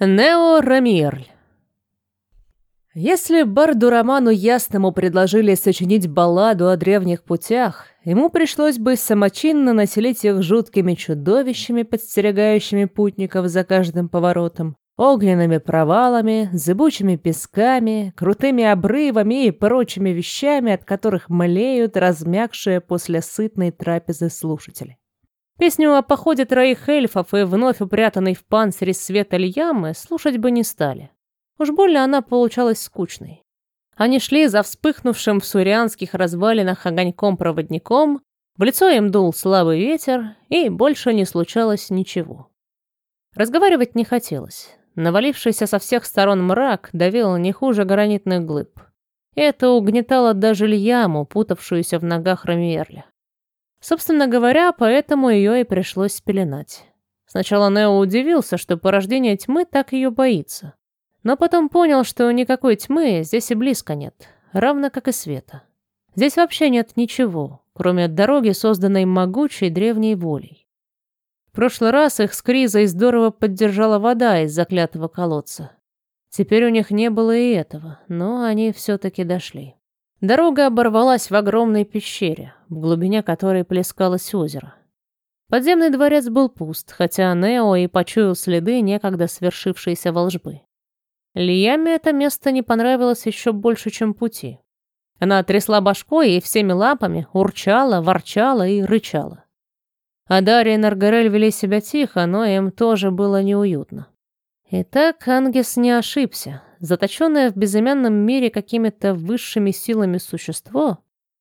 Нео Рамиерль. Если барду Роману Ясному предложили сочинить балладу о древних путях, ему пришлось бы самочинно населить их жуткими чудовищами, подстерегающими путников за каждым поворотом, огненными провалами, зыбучими песками, крутыми обрывами и прочими вещами, от которых млеют размягшие после сытной трапезы слушатели. Песню о походе троих эльфов и вновь упрятанной в панцире света Льямы слушать бы не стали. Уж больно она получалась скучной. Они шли за вспыхнувшим в сурианских развалинах огоньком-проводником, в лицо им дул слабый ветер, и больше не случалось ничего. Разговаривать не хотелось. Навалившийся со всех сторон мрак давил не хуже гранитных глыб. Это угнетало даже Льяму, путавшуюся в ногах Рамиерля. Собственно говоря, поэтому ее и пришлось спеленать. Сначала Нео удивился, что порождение тьмы так ее боится. Но потом понял, что никакой тьмы здесь и близко нет, равно как и света. Здесь вообще нет ничего, кроме дороги, созданной могучей древней волей. В прошлый раз их с Кризой здорово поддержала вода из заклятого колодца. Теперь у них не было и этого, но они все-таки дошли. Дорога оборвалась в огромной пещере, в глубине которой плескалось озеро. Подземный дворец был пуст, хотя Нео и почуял следы некогда свершившейся волжбы. Лияме это место не понравилось еще больше, чем пути. Она трясла башкой и всеми лапами урчала, ворчала и рычала. А Дарья и Наргарель вели себя тихо, но им тоже было неуютно. Итак, Ангес не ошибся. Заточенное в безымянном мире какими-то высшими силами существо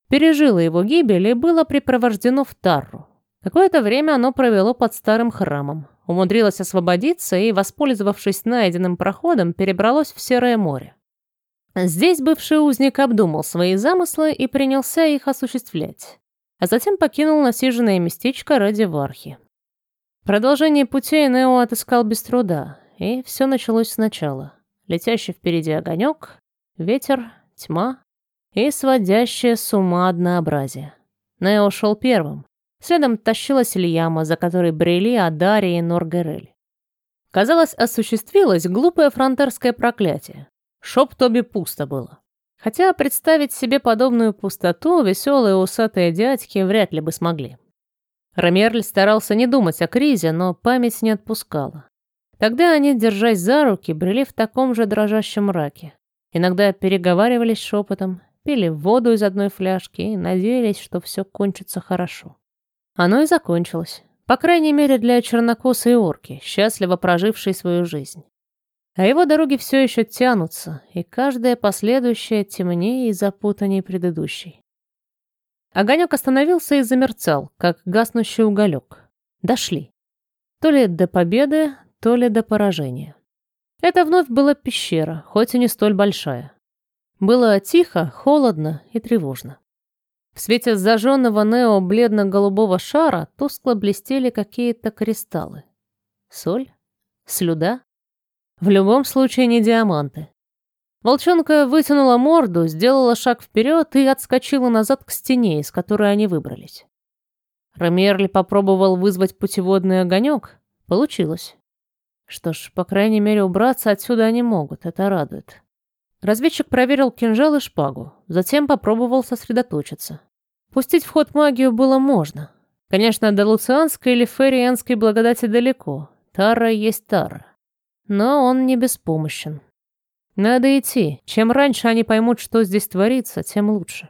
пережило его гибель и было припровождено в Тарру. Какое-то время оно провело под старым храмом, умудрилось освободиться и, воспользовавшись найденным проходом, перебралось в Серое море. Здесь бывший узник обдумал свои замыслы и принялся их осуществлять а затем покинул насиженное местечко ради Вархи. Продолжение путей Нео отыскал без труда, и все началось сначала. Летящий впереди огонек, ветер, тьма и сводящее с ума однообразие. Нео шел первым. Следом тащилась Ильяма, за которой брели Адари и Норгерель. Казалось, осуществилось глупое фронтерское проклятие. Шоп Тоби пусто было. Хотя представить себе подобную пустоту веселые усатые дядьки вряд ли бы смогли. Ромерль старался не думать о Кризе, но память не отпускала. Тогда они, держась за руки, брели в таком же дрожащем мраке. Иногда переговаривались шепотом, пили воду из одной фляжки и надеялись, что все кончится хорошо. Оно и закончилось. По крайней мере, для чернокосой орки, счастливо прожившей свою жизнь. А его дороги все еще тянутся, и каждая последующая темнее и запутаннее предыдущей. Огонек остановился и замерцал, как гаснущий уголек. Дошли. То ли до победы, то ли до поражения. Это вновь была пещера, хоть и не столь большая. Было тихо, холодно и тревожно. В свете зажженного нео бледно-голубого шара тускло блестели какие-то кристаллы. Соль? Слюда? В любом случае не диаманты. Волчонка вытянула морду, сделала шаг вперед и отскочила назад к стене, из которой они выбрались. Ромерли попробовал вызвать путеводный огонек. Получилось. Что ж, по крайней мере, убраться отсюда они могут, это радует. Разведчик проверил кинжал и шпагу, затем попробовал сосредоточиться. Пустить в ход магию было можно. Конечно, до луцианской или ферианской благодати далеко. Тара есть Тара но он не беспомощен. Надо идти. Чем раньше они поймут, что здесь творится, тем лучше.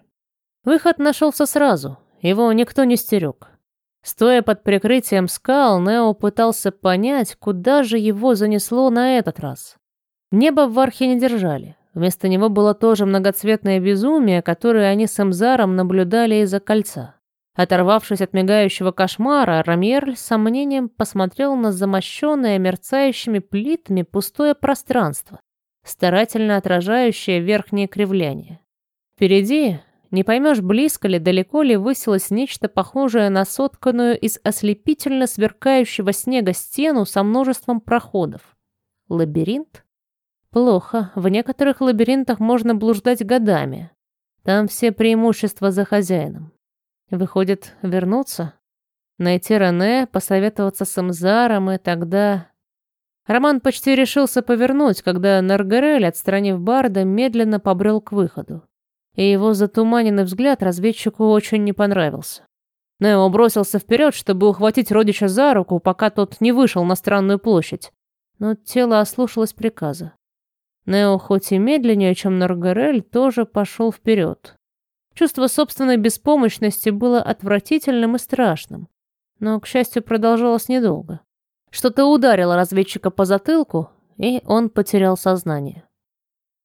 Выход нашелся сразу. Его никто не стерег. Стоя под прикрытием скал, Нео пытался понять, куда же его занесло на этот раз. Небо в Вархе не держали. Вместо него было тоже многоцветное безумие, которое они с Эмзаром наблюдали из-за кольца. Оторвавшись от мигающего кошмара, Рамьерль с сомнением посмотрел на замощенное мерцающими плитами пустое пространство, старательно отражающее верхнее кривляние. Впереди, не поймешь, близко ли, далеко ли, высилось нечто похожее на сотканную из ослепительно сверкающего снега стену со множеством проходов. Лабиринт? Плохо. В некоторых лабиринтах можно блуждать годами. Там все преимущества за хозяином. Выходит, вернуться? Найти Рене, посоветоваться с Эмзаром и тогда... Роман почти решился повернуть, когда Наргарель, отстранив Барда, медленно побрел к выходу. И его затуманенный взгляд разведчику очень не понравился. Нео бросился вперед, чтобы ухватить родича за руку, пока тот не вышел на странную площадь. Но тело ослушалось приказа. Нео, хоть и медленнее, чем Наргарель, тоже пошел вперед. Чувство собственной беспомощности было отвратительным и страшным. Но, к счастью, продолжалось недолго. Что-то ударило разведчика по затылку, и он потерял сознание.